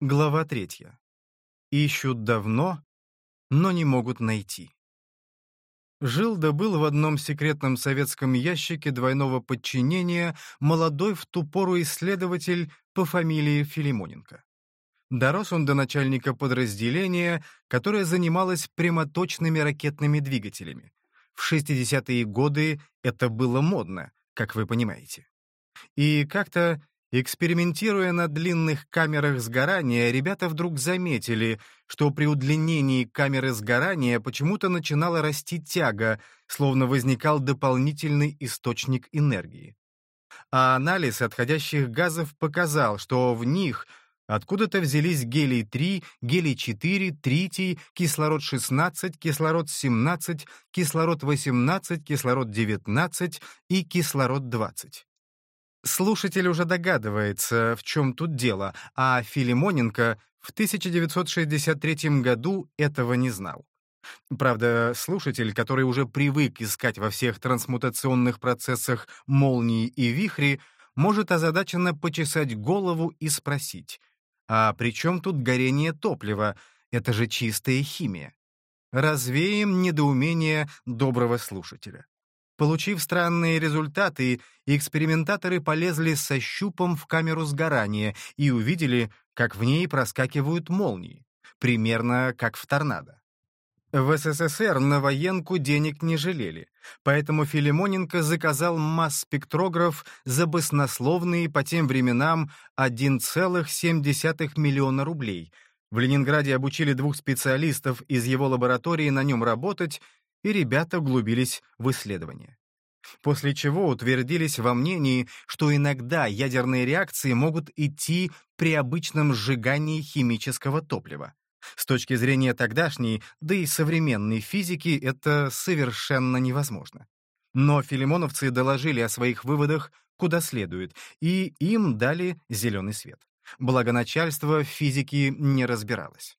Глава третья. Ищут давно, но не могут найти. Жил да был в одном секретном советском ящике двойного подчинения молодой в ту пору исследователь по фамилии Филимоненко. Дорос он до начальника подразделения, которое занималось прямоточными ракетными двигателями. В 60-е годы это было модно, как вы понимаете. И как-то Экспериментируя на длинных камерах сгорания, ребята вдруг заметили, что при удлинении камеры сгорания почему-то начинала расти тяга, словно возникал дополнительный источник энергии. А анализ отходящих газов показал, что в них откуда-то взялись гелий-3, гелий-4, тритий, кислород-16, кислород-17, кислород-18, кислород-19 и кислород-20. Слушатель уже догадывается, в чем тут дело, а Филимоненко в 1963 году этого не знал. Правда, слушатель, который уже привык искать во всех трансмутационных процессах молнии и вихри, может озадаченно почесать голову и спросить, а при чем тут горение топлива? Это же чистая химия. Развеем недоумение доброго слушателя. Получив странные результаты, экспериментаторы полезли со щупом в камеру сгорания и увидели, как в ней проскакивают молнии, примерно как в торнадо. В СССР на военку денег не жалели, поэтому Филимоненко заказал масс-спектрограф за баснословные по тем временам 1,7 миллиона рублей. В Ленинграде обучили двух специалистов из его лаборатории на нем работать, и ребята углубились в исследования. После чего утвердились во мнении, что иногда ядерные реакции могут идти при обычном сжигании химического топлива. С точки зрения тогдашней, да и современной физики, это совершенно невозможно. Но филимоновцы доложили о своих выводах куда следует, и им дали зеленый свет. Благо начальство в физике не разбиралось.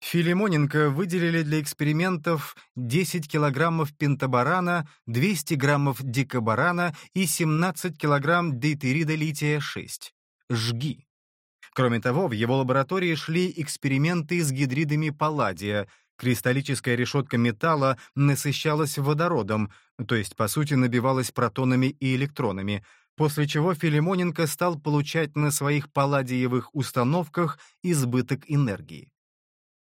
Филимоненко выделили для экспериментов 10 килограммов пентабарана, 200 граммов дикобарана и 17 килограмм дейтерида лития-6. Жги. Кроме того, в его лаборатории шли эксперименты с гидридами палладия. Кристаллическая решетка металла насыщалась водородом, то есть, по сути, набивалась протонами и электронами, после чего Филимоненко стал получать на своих палладиевых установках избыток энергии.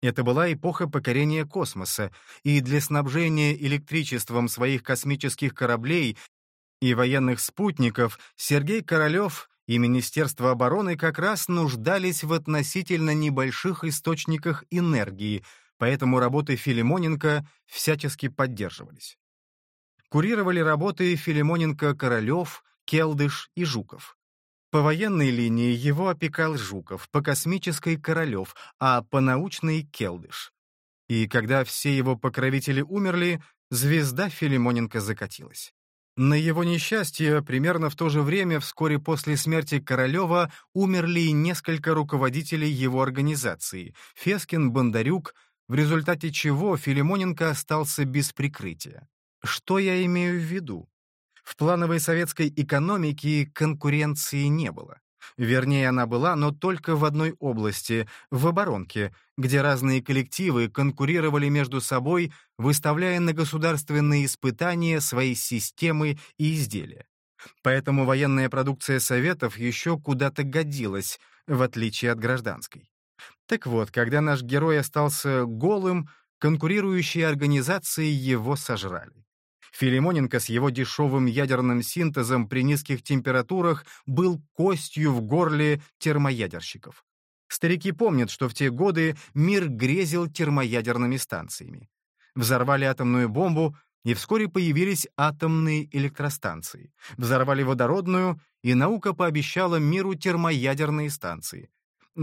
Это была эпоха покорения космоса, и для снабжения электричеством своих космических кораблей и военных спутников Сергей Королев и Министерство обороны как раз нуждались в относительно небольших источниках энергии, поэтому работы Филимоненко всячески поддерживались. Курировали работы Филимоненко-Королев, Келдыш и Жуков. По военной линии его опекал Жуков, по космической — Королев, а по научной — Келдыш. И когда все его покровители умерли, звезда Филимоненко закатилась. На его несчастье, примерно в то же время, вскоре после смерти Королева, умерли и несколько руководителей его организации — Фескин, Бондарюк, в результате чего Филимоненко остался без прикрытия. Что я имею в виду? В плановой советской экономике конкуренции не было. Вернее, она была, но только в одной области — в оборонке, где разные коллективы конкурировали между собой, выставляя на государственные испытания свои системы и изделия. Поэтому военная продукция Советов еще куда-то годилась, в отличие от гражданской. Так вот, когда наш герой остался голым, конкурирующие организации его сожрали. Филимоненко с его дешевым ядерным синтезом при низких температурах был костью в горле термоядерщиков. Старики помнят, что в те годы мир грезил термоядерными станциями. Взорвали атомную бомбу, и вскоре появились атомные электростанции. Взорвали водородную, и наука пообещала миру термоядерные станции.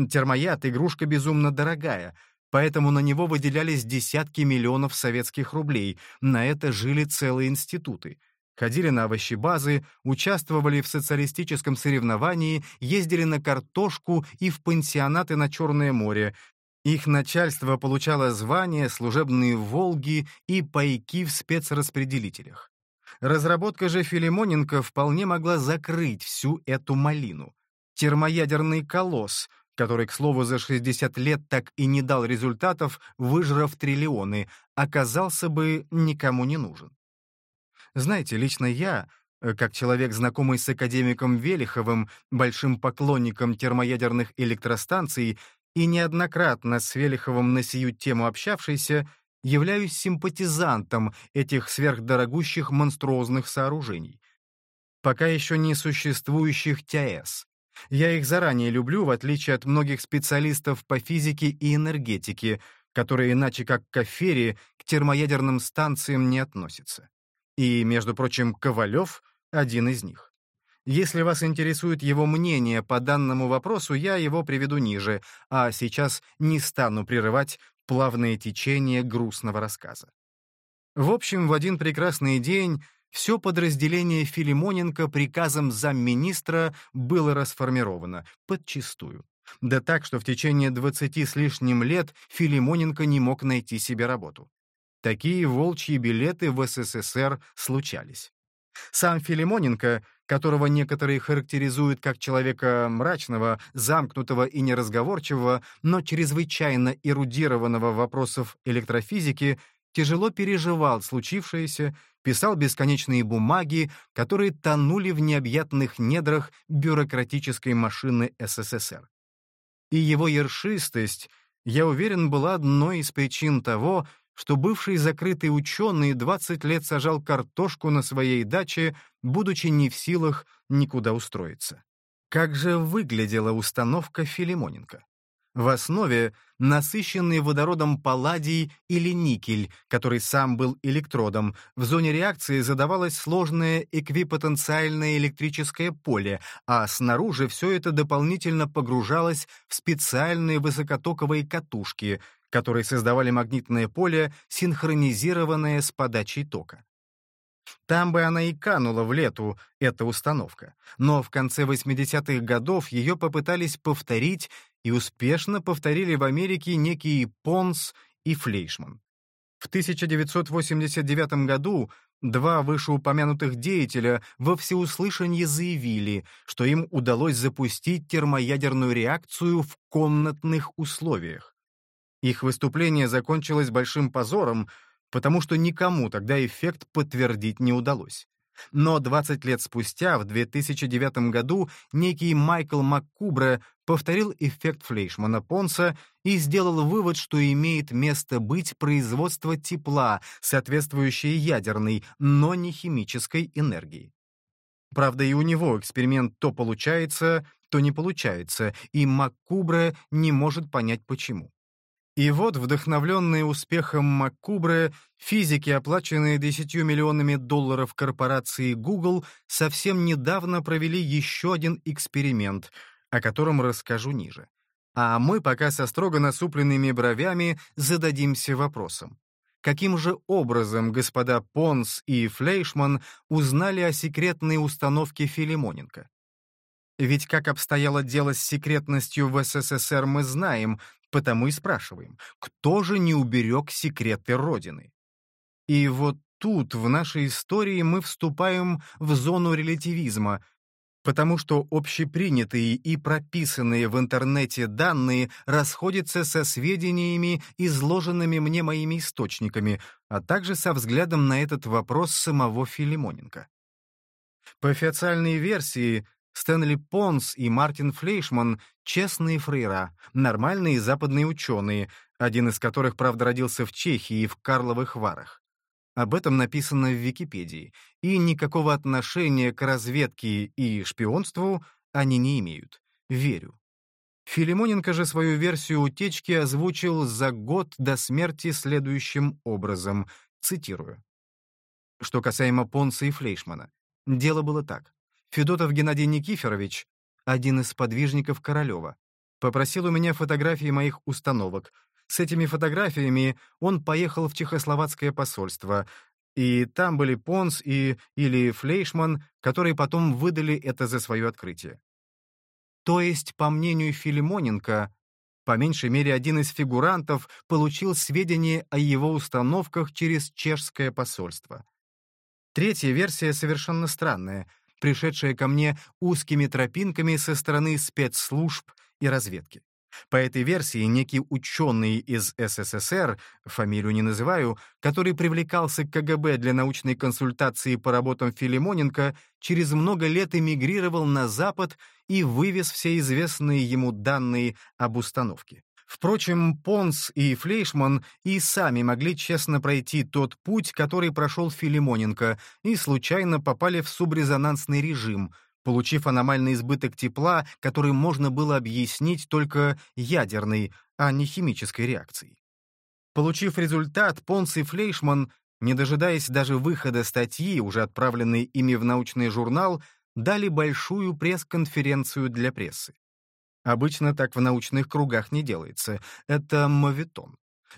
Термояд — игрушка безумно дорогая, поэтому на него выделялись десятки миллионов советских рублей, на это жили целые институты. Ходили на овощебазы, участвовали в социалистическом соревновании, ездили на картошку и в пансионаты на Черное море. Их начальство получало звания, служебные «Волги» и пайки в спецраспределителях. Разработка же Филимоненко вполне могла закрыть всю эту малину. Термоядерный колосс, который, к слову, за 60 лет так и не дал результатов, выжрав триллионы, оказался бы никому не нужен. Знаете, лично я, э, как человек, знакомый с академиком Велиховым, большим поклонником термоядерных электростанций и неоднократно с Велиховым на сию тему общавшийся, являюсь симпатизантом этих сверхдорогущих монструозных сооружений. Пока еще не существующих ТАЭС. Я их заранее люблю, в отличие от многих специалистов по физике и энергетике, которые иначе как к афере к термоядерным станциям не относятся. И, между прочим, Ковалев — один из них. Если вас интересует его мнение по данному вопросу, я его приведу ниже, а сейчас не стану прерывать плавное течение грустного рассказа. В общем, в один прекрасный день все подразделение Филимоненко приказом замминистра было расформировано, подчистую. Да так, что в течение двадцати с лишним лет Филимоненко не мог найти себе работу. Такие волчьи билеты в СССР случались. Сам Филимоненко, которого некоторые характеризуют как человека мрачного, замкнутого и неразговорчивого, но чрезвычайно эрудированного вопросов электрофизики, тяжело переживал случившееся, писал бесконечные бумаги, которые тонули в необъятных недрах бюрократической машины СССР. И его ершистость, я уверен, была одной из причин того, что бывший закрытый ученый 20 лет сажал картошку на своей даче, будучи не в силах никуда устроиться. Как же выглядела установка Филимоненко? В основе насыщенный водородом палладий или никель, который сам был электродом. В зоне реакции задавалось сложное эквипотенциальное электрическое поле, а снаружи все это дополнительно погружалось в специальные высокотоковые катушки, которые создавали магнитное поле, синхронизированное с подачей тока. Там бы она и канула в лету, эта установка. Но в конце 80-х годов ее попытались повторить и успешно повторили в Америке некие Понс и Флейшман. В 1989 году два вышеупомянутых деятеля во всеуслышание заявили, что им удалось запустить термоядерную реакцию в комнатных условиях. Их выступление закончилось большим позором, потому что никому тогда эффект подтвердить не удалось. Но 20 лет спустя, в 2009 году, некий Майкл МакКубре повторил эффект Флейшмана-Понса и сделал вывод, что имеет место быть производство тепла, соответствующее ядерной, но не химической энергии. Правда, и у него эксперимент то получается, то не получается, и МакКубре не может понять почему. И вот, вдохновленные успехом Маккубре, физики, оплаченные 10 миллионами долларов корпорации Google, совсем недавно провели еще один эксперимент, о котором расскажу ниже. А мы пока со строго насупленными бровями зададимся вопросом. Каким же образом господа Понс и Флейшман узнали о секретной установке Филимоненко? Ведь как обстояло дело с секретностью в СССР мы знаем, Потому и спрашиваем, кто же не уберег секреты Родины? И вот тут, в нашей истории, мы вступаем в зону релятивизма, потому что общепринятые и прописанные в интернете данные расходятся со сведениями, изложенными мне моими источниками, а также со взглядом на этот вопрос самого Филимоненко. По официальной версии, Стэнли Понс и Мартин Флейшман — честные фрейра, нормальные западные ученые, один из которых, правда, родился в Чехии, в Карловых Варах. Об этом написано в Википедии, и никакого отношения к разведке и шпионству они не имеют. Верю. Филимоненко же свою версию утечки озвучил за год до смерти следующим образом, цитирую. Что касаемо Понса и Флейшмана. Дело было так. Федотов Геннадий Никифорович, один из подвижников Королева, попросил у меня фотографии моих установок. С этими фотографиями он поехал в Чехословацкое посольство, и там были Понс и или Флейшман, которые потом выдали это за свое открытие. То есть, по мнению Филимоненко, по меньшей мере один из фигурантов получил сведения о его установках через чешское посольство. Третья версия совершенно странная — пришедшая ко мне узкими тропинками со стороны спецслужб и разведки. По этой версии, некий ученый из СССР, фамилию не называю, который привлекался к КГБ для научной консультации по работам Филимоненко, через много лет эмигрировал на Запад и вывез все известные ему данные об установке. Впрочем, Понс и Флейшман и сами могли честно пройти тот путь, который прошел Филимоненко, и случайно попали в субрезонансный режим — получив аномальный избыток тепла, который можно было объяснить только ядерной, а не химической реакцией. Получив результат, Понс и Флейшман, не дожидаясь даже выхода статьи, уже отправленной ими в научный журнал, дали большую пресс-конференцию для прессы. Обычно так в научных кругах не делается. Это моветон.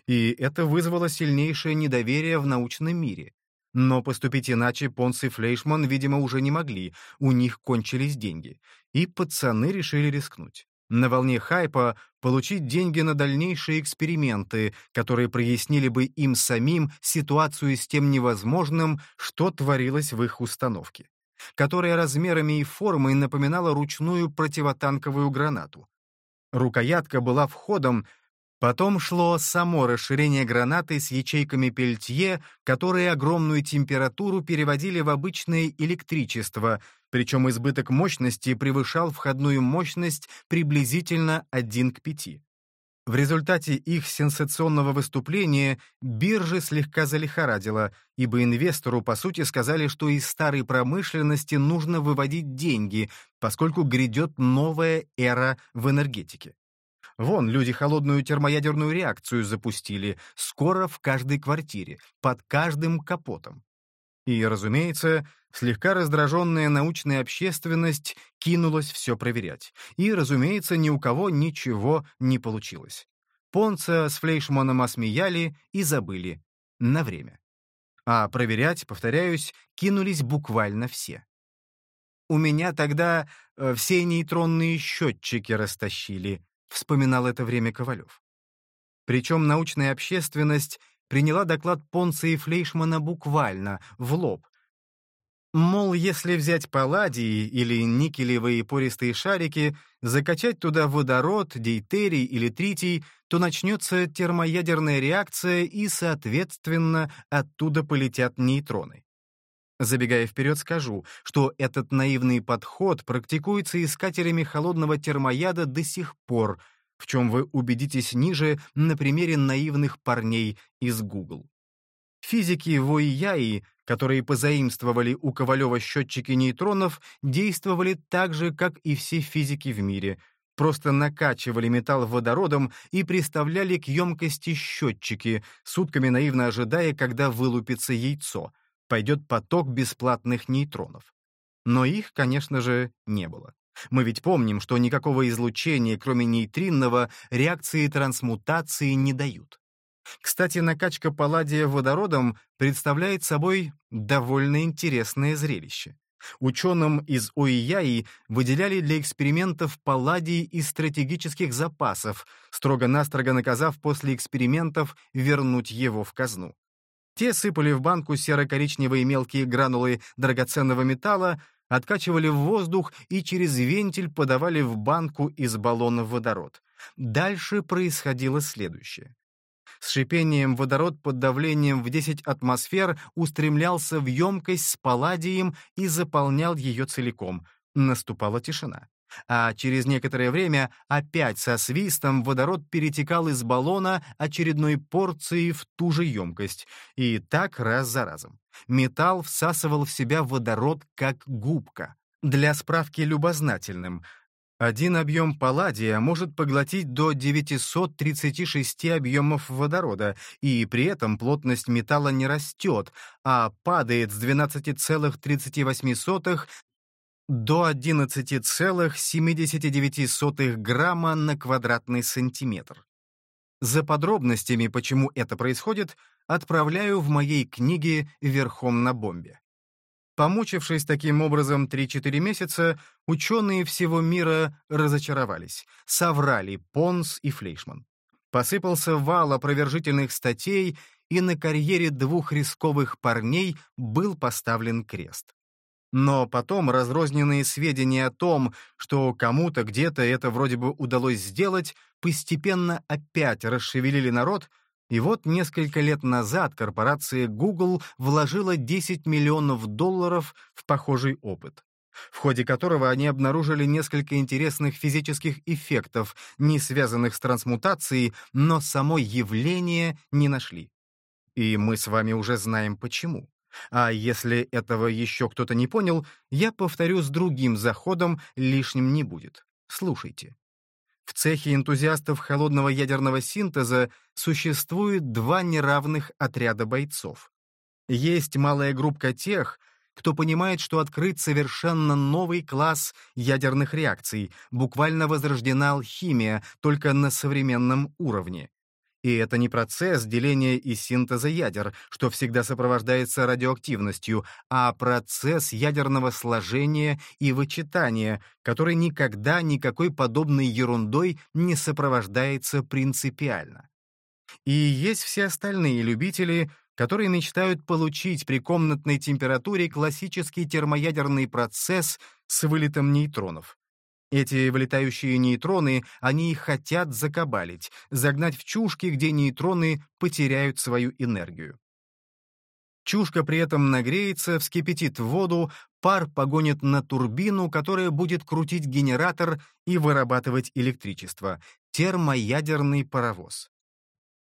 И это вызвало сильнейшее недоверие в научном мире. Но поступить иначе Понс и Флейшман, видимо, уже не могли, у них кончились деньги. И пацаны решили рискнуть. На волне хайпа получить деньги на дальнейшие эксперименты, которые прояснили бы им самим ситуацию с тем невозможным, что творилось в их установке, которая размерами и формой напоминала ручную противотанковую гранату. Рукоятка была входом Потом шло само расширение гранаты с ячейками пельтье, которые огромную температуру переводили в обычное электричество, причем избыток мощности превышал входную мощность приблизительно 1 к 5. В результате их сенсационного выступления биржи слегка залихорадило, ибо инвестору, по сути, сказали, что из старой промышленности нужно выводить деньги, поскольку грядет новая эра в энергетике. Вон, люди холодную термоядерную реакцию запустили, скоро в каждой квартире, под каждым капотом. И, разумеется, слегка раздраженная научная общественность кинулась все проверять. И, разумеется, ни у кого ничего не получилось. Понца с Флейшманом осмеяли и забыли. На время. А проверять, повторяюсь, кинулись буквально все. У меня тогда э, все нейтронные счетчики растащили, вспоминал это время Ковалев. Причем научная общественность приняла доклад Понца и Флейшмана буквально, в лоб. Мол, если взять палладии или никелевые пористые шарики, закачать туда водород, дейтерий или тритий, то начнется термоядерная реакция и, соответственно, оттуда полетят нейтроны. Забегая вперед, скажу, что этот наивный подход практикуется искателями холодного термояда до сих пор, в чем вы убедитесь ниже на примере наивных парней из Google. Физики Войяи, которые позаимствовали у Ковалева счетчики нейтронов, действовали так же, как и все физики в мире, просто накачивали металл водородом и приставляли к емкости счетчики, сутками наивно ожидая, когда вылупится яйцо — пойдет поток бесплатных нейтронов. Но их, конечно же, не было. Мы ведь помним, что никакого излучения, кроме нейтринного, реакции трансмутации не дают. Кстати, накачка палладия водородом представляет собой довольно интересное зрелище. Ученым из ОИЯИ выделяли для экспериментов палладий из стратегических запасов, строго-настрого наказав после экспериментов вернуть его в казну. Те сыпали в банку серо-коричневые мелкие гранулы драгоценного металла, откачивали в воздух и через вентиль подавали в банку из баллона водород. Дальше происходило следующее. С шипением водород под давлением в 10 атмосфер устремлялся в емкость с палладием и заполнял ее целиком. Наступала тишина а через некоторое время опять со свистом водород перетекал из баллона очередной порции в ту же емкость, и так раз за разом. Металл всасывал в себя водород как губка. Для справки любознательным, один объем палладия может поглотить до 936 объемов водорода, и при этом плотность металла не растет, а падает с 12,38 до 11,79 грамма на квадратный сантиметр. За подробностями, почему это происходит, отправляю в моей книге «Верхом на бомбе». Помучившись таким образом 3-4 месяца, ученые всего мира разочаровались, соврали Понс и Флейшман. Посыпался вал опровержительных статей, и на карьере двух рисковых парней был поставлен крест. Но потом разрозненные сведения о том, что кому-то где-то это вроде бы удалось сделать, постепенно опять расшевелили народ, и вот несколько лет назад корпорация Google вложила 10 миллионов долларов в похожий опыт в ходе которого они обнаружили несколько интересных физических эффектов, не связанных с трансмутацией, но само явление не нашли. И мы с вами уже знаем почему. А если этого еще кто-то не понял, я повторю с другим заходом, лишним не будет. Слушайте. В цехе энтузиастов холодного ядерного синтеза существует два неравных отряда бойцов. Есть малая группа тех, кто понимает, что открыт совершенно новый класс ядерных реакций, буквально возрождена алхимия, только на современном уровне. И это не процесс деления и синтеза ядер, что всегда сопровождается радиоактивностью, а процесс ядерного сложения и вычитания, который никогда никакой подобной ерундой не сопровождается принципиально. И есть все остальные любители, которые мечтают получить при комнатной температуре классический термоядерный процесс с вылетом нейтронов. Эти вылетающие нейтроны, они хотят закабалить, загнать в чушки, где нейтроны потеряют свою энергию. Чушка при этом нагреется, вскипятит воду, пар погонит на турбину, которая будет крутить генератор и вырабатывать электричество. Термоядерный паровоз.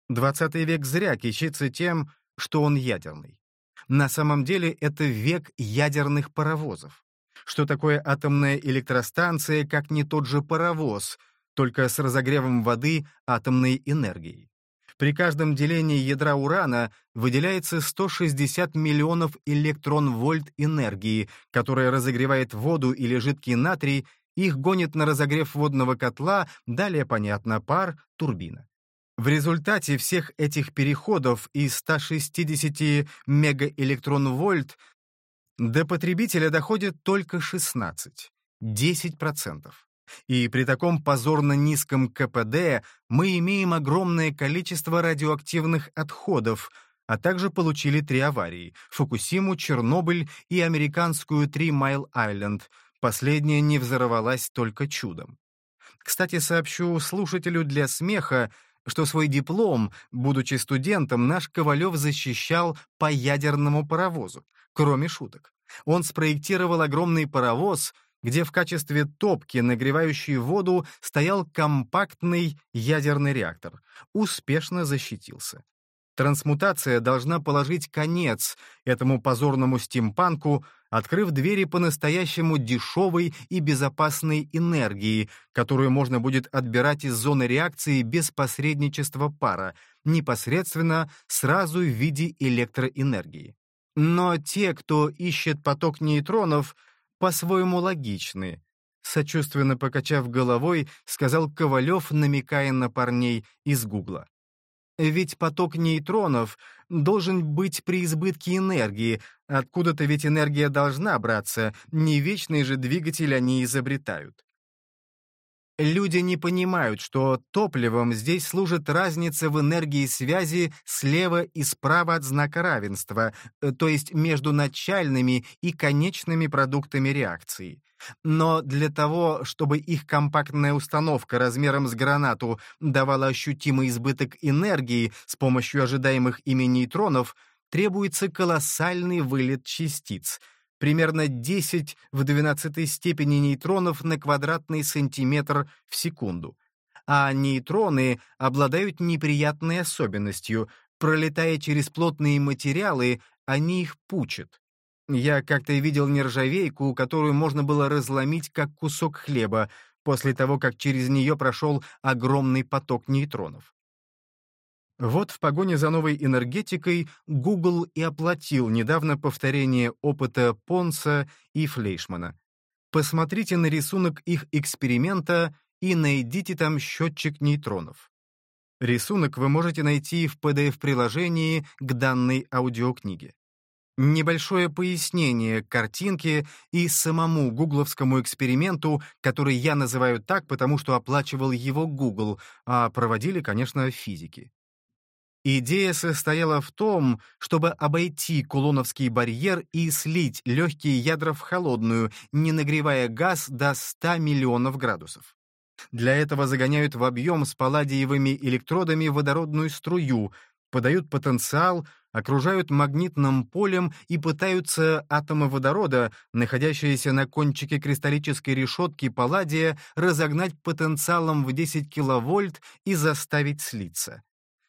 20 век зря кичится тем, что он ядерный. На самом деле это век ядерных паровозов. Что такое атомная электростанция, как не тот же паровоз, только с разогревом воды атомной энергией? При каждом делении ядра урана выделяется 160 миллионов электрон-вольт энергии, которая разогревает воду или жидкий натрий, их гонит на разогрев водного котла, далее, понятно, пар, турбина. В результате всех этих переходов из 160 мегаэлектрон-вольт до потребителя доходит только 16, 10%. И при таком позорно низком КПД мы имеем огромное количество радиоактивных отходов, а также получили три аварии — Фукусиму, Чернобыль и американскую Три Майл Айленд. Последняя не взорвалась только чудом. Кстати, сообщу слушателю для смеха, что свой диплом, будучи студентом, наш Ковалев защищал по ядерному паровозу, кроме шуток. Он спроектировал огромный паровоз, где в качестве топки, нагревающей воду, стоял компактный ядерный реактор. Успешно защитился. Трансмутация должна положить конец этому позорному стимпанку, открыв двери по-настоящему дешевой и безопасной энергии, которую можно будет отбирать из зоны реакции без посредничества пара, непосредственно сразу в виде электроэнергии. Но те, кто ищет поток нейтронов, по-своему логичны. Сочувственно покачав головой, сказал Ковалев, намекая на парней из Гугла. Ведь поток нейтронов должен быть при избытке энергии, откуда-то ведь энергия должна браться, не вечный же двигатель они изобретают. Люди не понимают, что топливом здесь служит разница в энергии связи слева и справа от знака равенства, э, то есть между начальными и конечными продуктами реакции. Но для того, чтобы их компактная установка размером с гранату давала ощутимый избыток энергии с помощью ожидаемых ими нейтронов, требуется колоссальный вылет частиц — примерно 10 в 12 степени нейтронов на квадратный сантиметр в секунду. А нейтроны обладают неприятной особенностью. Пролетая через плотные материалы, они их пучат. Я как-то видел нержавейку, которую можно было разломить как кусок хлеба, после того, как через нее прошел огромный поток нейтронов. Вот в погоне за новой энергетикой Google и оплатил недавно повторение опыта Понса и Флейшмана. Посмотрите на рисунок их эксперимента и найдите там счетчик нейтронов. Рисунок вы можете найти в PDF-приложении к данной аудиокниге. Небольшое пояснение картинке и самому гугловскому эксперименту, который я называю так, потому что оплачивал его Google, а проводили, конечно, физики. Идея состояла в том, чтобы обойти Кулоновский барьер и слить легкие ядра в холодную, не нагревая газ до 100 миллионов градусов. Для этого загоняют в объем с палладиевыми электродами водородную струю, подают потенциал, окружают магнитным полем и пытаются атомы водорода, находящиеся на кончике кристаллической решетки палладия, разогнать потенциалом в 10 киловольт и заставить слиться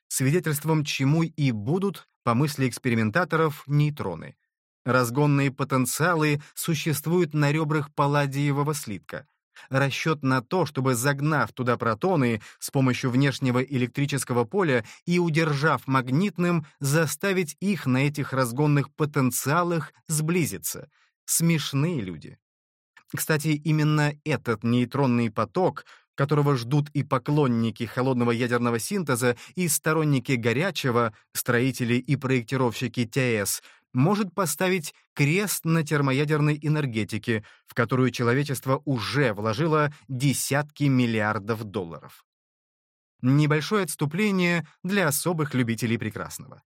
свидетельством чему и будут, по мысли экспериментаторов, нейтроны. Разгонные потенциалы существуют на ребрах палладиевого слитка. Расчет на то, чтобы загнав туда протоны с помощью внешнего электрического поля и удержав магнитным, заставить их на этих разгонных потенциалах сблизиться. Смешные люди. Кстати, именно этот нейтронный поток которого ждут и поклонники холодного ядерного синтеза, и сторонники горячего, строители и проектировщики ТС, может поставить крест на термоядерной энергетике, в которую человечество уже вложило десятки миллиардов долларов. Небольшое отступление для особых любителей прекрасного.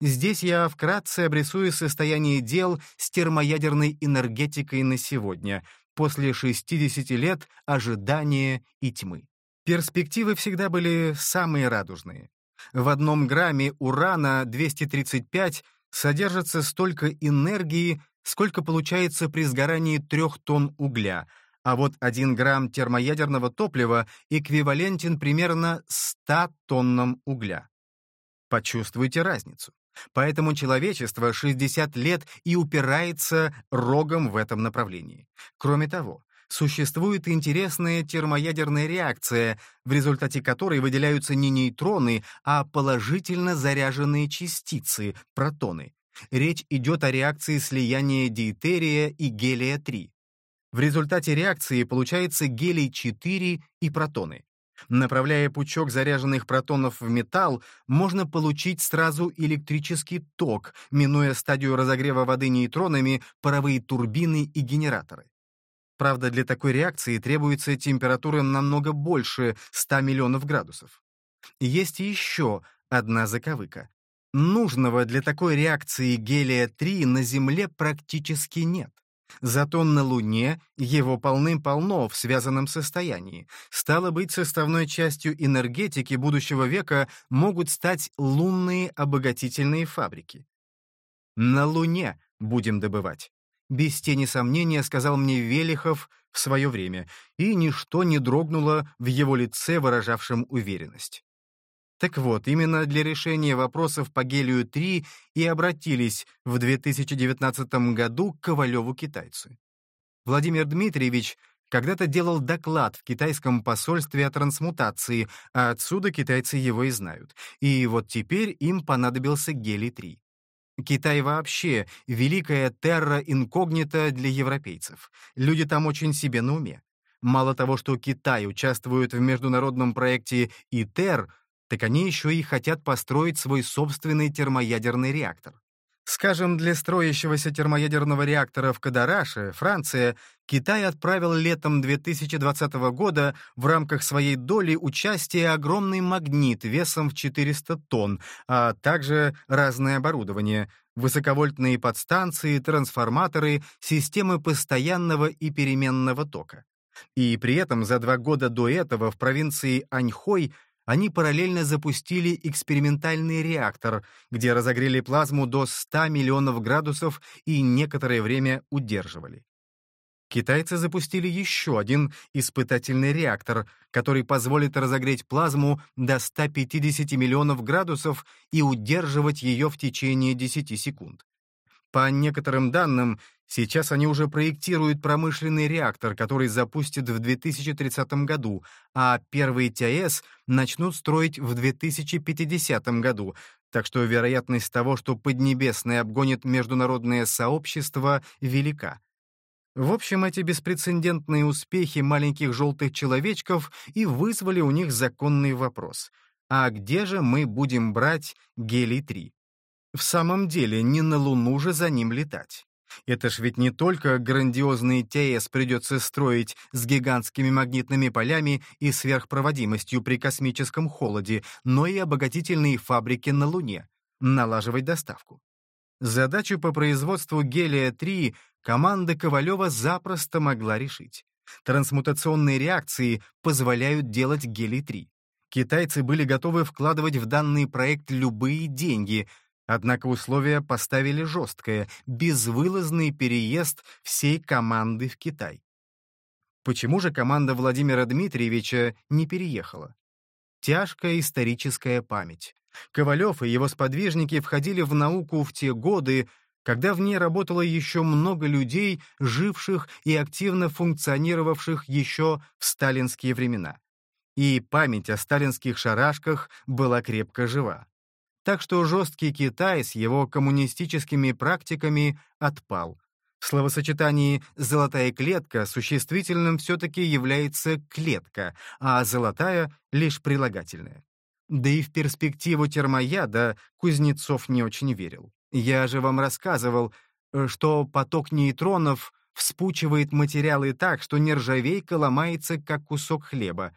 Здесь я вкратце обрисую состояние дел с термоядерной энергетикой на сегодня, после 60 лет ожидания и тьмы. Перспективы всегда были самые радужные. В одном грамме урана-235 содержится столько энергии, сколько получается при сгорании трех тонн угля, а вот один грамм термоядерного топлива эквивалентен примерно 100 тоннам угля. Почувствуйте разницу. Поэтому человечество 60 лет и упирается рогом в этом направлении. Кроме того, существует интересная термоядерная реакция, в результате которой выделяются не нейтроны, а положительно заряженные частицы, протоны. Речь идет о реакции слияния дейтерия и гелия-3. В результате реакции получается гелий-4 и протоны. Направляя пучок заряженных протонов в металл, можно получить сразу электрический ток, минуя стадию разогрева воды нейтронами, паровые турбины и генераторы. Правда, для такой реакции требуется температура намного больше 100 миллионов градусов. Есть еще одна заковыка. Нужного для такой реакции гелия-3 на Земле практически нет. Зато на Луне его полным-полно в связанном состоянии. Стало быть, составной частью энергетики будущего века могут стать лунные обогатительные фабрики. На Луне будем добывать. Без тени сомнения сказал мне Велихов в свое время, и ничто не дрогнуло в его лице, выражавшем уверенность. Так вот, именно для решения вопросов по гелию-3 и обратились в 2019 году к Ковалеву-китайцу. Владимир Дмитриевич когда-то делал доклад в китайском посольстве о трансмутации, а отсюда китайцы его и знают. И вот теперь им понадобился гелий-3. Китай вообще — великая терра инкогнита для европейцев. Люди там очень себе на уме. Мало того, что Китай участвует в международном проекте ИТЕР — так они еще и хотят построить свой собственный термоядерный реактор. Скажем, для строящегося термоядерного реактора в Кадараше, Франция, Китай отправил летом 2020 года в рамках своей доли участие огромный магнит весом в 400 тонн, а также разное оборудование, высоковольтные подстанции, трансформаторы, системы постоянного и переменного тока. И при этом за два года до этого в провинции Аньхой они параллельно запустили экспериментальный реактор, где разогрели плазму до 100 миллионов градусов и некоторое время удерживали. Китайцы запустили еще один испытательный реактор, который позволит разогреть плазму до 150 миллионов градусов и удерживать ее в течение 10 секунд. По некоторым данным, Сейчас они уже проектируют промышленный реактор, который запустят в 2030 году, а первые ТАЭС начнут строить в 2050 году, так что вероятность того, что Поднебесное обгонит международное сообщество, велика. В общем, эти беспрецедентные успехи маленьких желтых человечков и вызвали у них законный вопрос. А где же мы будем брать гелий-3? В самом деле, не на Луну же за ним летать. Это ж ведь не только грандиозные ТЭС придется строить с гигантскими магнитными полями и сверхпроводимостью при космическом холоде, но и обогатительные фабрики на Луне, налаживать доставку. Задачу по производству гелия-3 команда Ковалева запросто могла решить. Трансмутационные реакции позволяют делать гелий-3. Китайцы были готовы вкладывать в данный проект любые деньги, однако условия поставили жесткое — безвылазный переезд всей команды в Китай. Почему же команда Владимира Дмитриевича не переехала? Тяжкая историческая память. Ковалев и его сподвижники входили в науку в те годы, когда в ней работало еще много людей, живших и активно функционировавших еще в сталинские времена. И память о сталинских шарашках была крепко жива. Так что жесткий Китай с его коммунистическими практиками отпал. В словосочетании «золотая клетка» существительным все-таки является «клетка», а «золотая» — лишь прилагательное. Да и в перспективу термояда Кузнецов не очень верил. Я же вам рассказывал, э, что поток нейтронов вспучивает материалы так, что нержавейка ломается, как кусок хлеба.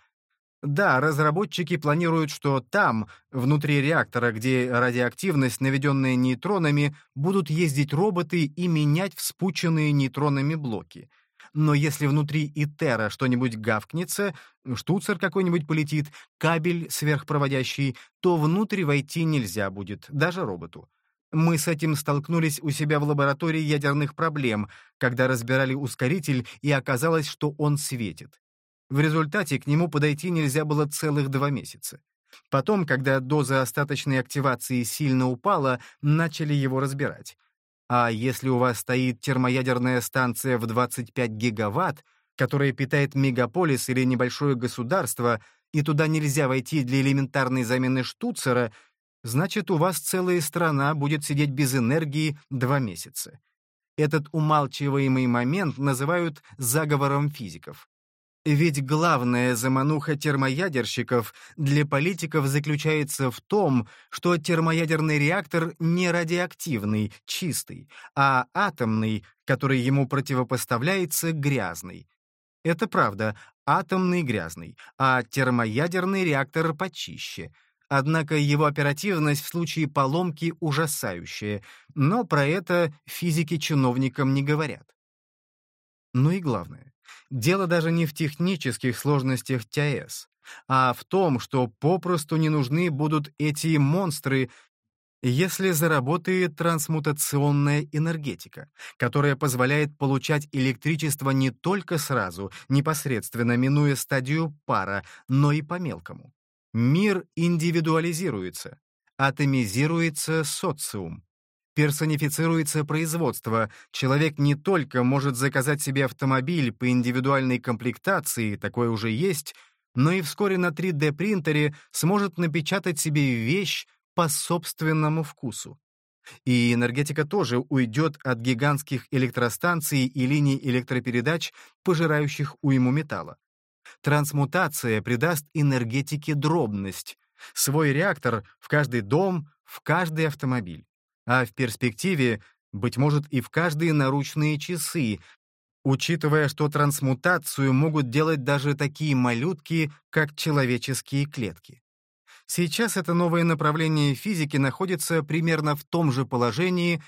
Да, разработчики планируют, что там, внутри реактора, где радиоактивность, наведенная нейтронами, будут ездить роботы и менять вспученные нейтронами блоки — но если внутри Итера что-нибудь гавкнется, штуцер какой-нибудь полетит, кабель сверхпроводящий, то внутрь войти нельзя будет, даже роботу. Мы с этим столкнулись у себя в лаборатории ядерных проблем, когда разбирали ускоритель, и оказалось, что он светит. В результате к нему подойти нельзя было целых два месяца. Потом, когда доза остаточной активации сильно упала, начали его разбирать. А если у вас стоит термоядерная станция в 25 гигаватт, которая питает мегаполис или небольшое государство, и туда нельзя войти для элементарной замены штуцера, значит, у вас целая страна будет сидеть без энергии два месяца. Этот умалчиваемый момент называют заговором физиков. Ведь главная замануха термоядерщиков для политиков заключается в том, что термоядерный реактор не радиоактивный, чистый, а атомный, который ему противопоставляется, грязный. Это правда, атомный грязный, а термоядерный реактор почище. Однако его оперативность в случае поломки ужасающая, но про это физики чиновникам не говорят. Ну и главное. Дело даже не в технических сложностях ТАЭС, а в том, что попросту не нужны будут эти монстры, если заработает трансмутационная энергетика, которая позволяет получать электричество не только сразу, непосредственно минуя стадию пара, но и по-мелкому. Мир индивидуализируется, атомизируется социум. Персонифицируется производство. Человек не только может заказать себе автомобиль по индивидуальной комплектации, такое уже есть, но и вскоре на 3D-принтере сможет напечатать себе вещь по собственному вкусу. И энергетика тоже уйдет от гигантских электростанций и линий электропередач, пожирающих уйму металла. Трансмутация придаст энергетике дробность. Свой реактор в каждый дом, в каждый автомобиль а в перспективе, быть может, и в каждые наручные часы, учитывая, что трансмутацию могут делать даже такие малютки, как человеческие клетки. Сейчас это новое направление физики находится примерно в том же положении,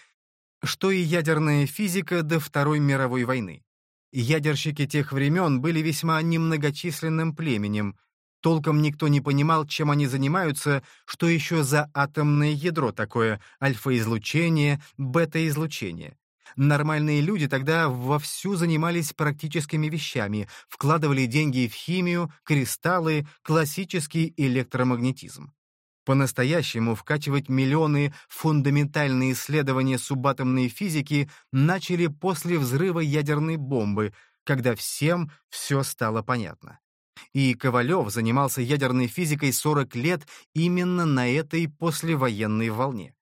что и ядерная физика до Второй мировой войны. Ядерщики тех времен были весьма немногочисленным племенем, Толком никто не понимал, чем они занимаются, что еще за атомное ядро такое, альфа-излучение, бета-излучение. Нормальные люди тогда вовсю занимались практическими вещами, вкладывали деньги в химию, кристаллы, классический электромагнетизм. По-настоящему вкачивать миллионы фундаментальные исследования субатомной физики начали после взрыва ядерной бомбы, когда всем все стало понятно. И Ковалев занимался ядерной физикой 40 лет именно на этой послевоенной волне.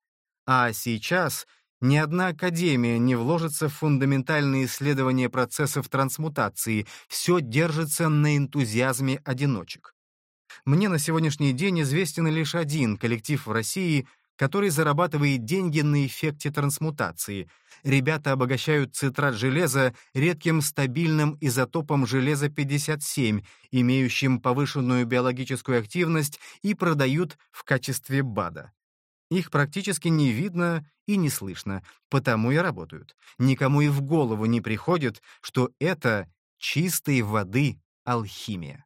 А сейчас ни одна академия не вложится в фундаментальные исследования процессов трансмутации, все держится на энтузиазме одиночек. Мне на сегодняшний день известен лишь один коллектив в России, который зарабатывает деньги на эффекте трансмутации. Ребята обогащают цитрат железа редким стабильным изотопом железа-57, имеющим повышенную биологическую активность, и продают в качестве БАДа. Их практически не видно и не слышно, потому и работают. Никому и в голову не приходит, что это чистой воды алхимия.